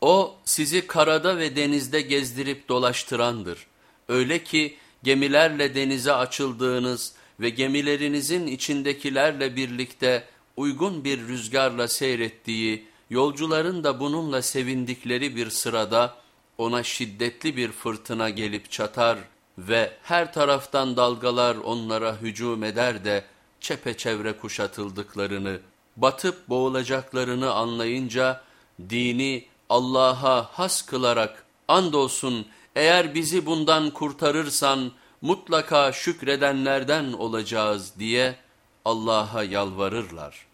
O sizi karada ve denizde gezdirip dolaştırandır. Öyle ki gemilerle denize açıldığınız ve gemilerinizin içindekilerle birlikte uygun bir rüzgarla seyrettiği, yolcuların da bununla sevindikleri bir sırada ona şiddetli bir fırtına gelip çatar ve her taraftan dalgalar onlara hücum eder de çepeçevre kuşatıldıklarını, batıp boğulacaklarını anlayınca dini Allah'a has kılarak andolsun eğer bizi bundan kurtarırsan mutlaka şükredenlerden olacağız diye Allah'a yalvarırlar.